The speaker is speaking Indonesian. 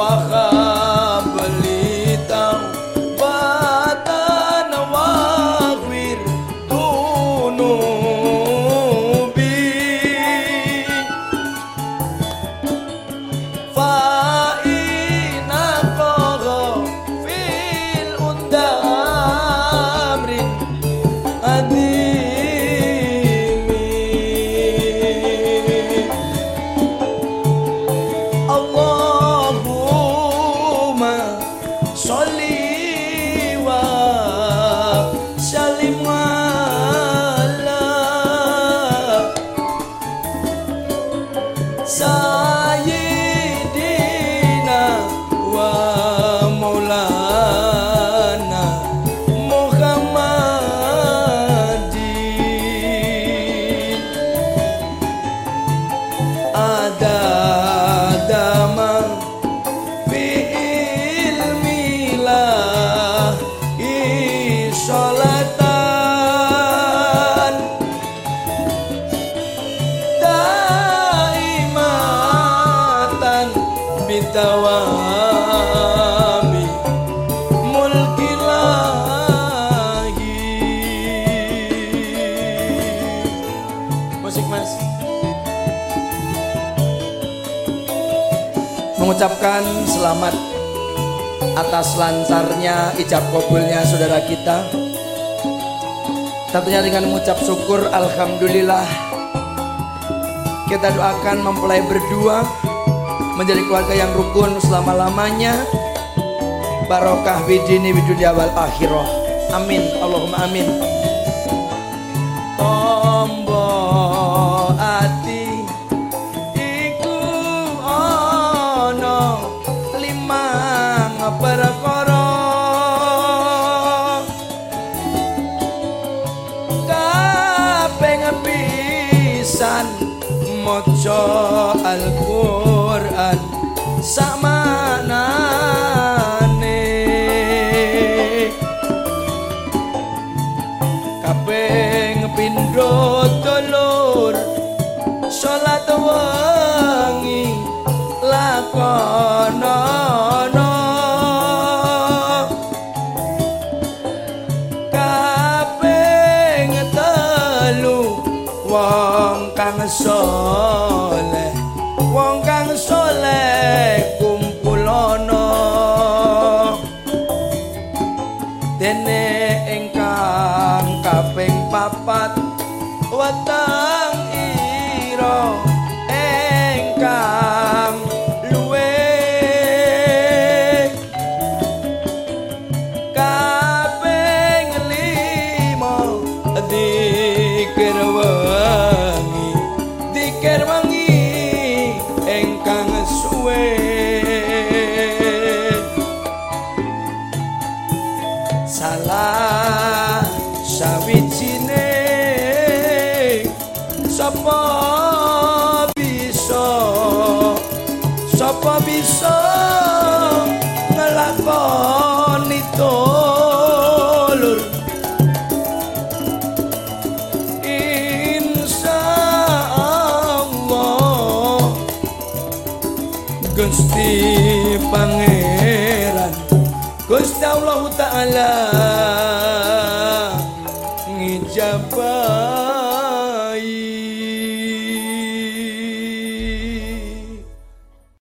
Wahai. بدوام ملك musik mas. Mengucapkan selamat atas lancarnya ijab kabulnya saudara kita. Tentunya dengan mengucap syukur alhamdulillah kita doakan mempelai berdua. Menjadi keluarga yang rukun selama-lamanya. Barokah bidini bidunia wal akhirah. Amin. Allahumma amin. Maca Al-Qur'an samanane. Kaping pindho dulur salat wengi lakonono kaping telu wong kang soleh kaping limo dikir wengi dikir wengi ingkang suwe. Salah sawijine sapa bisa sapa bisa Gusti Pangeran. Gusti Allah Ta'ala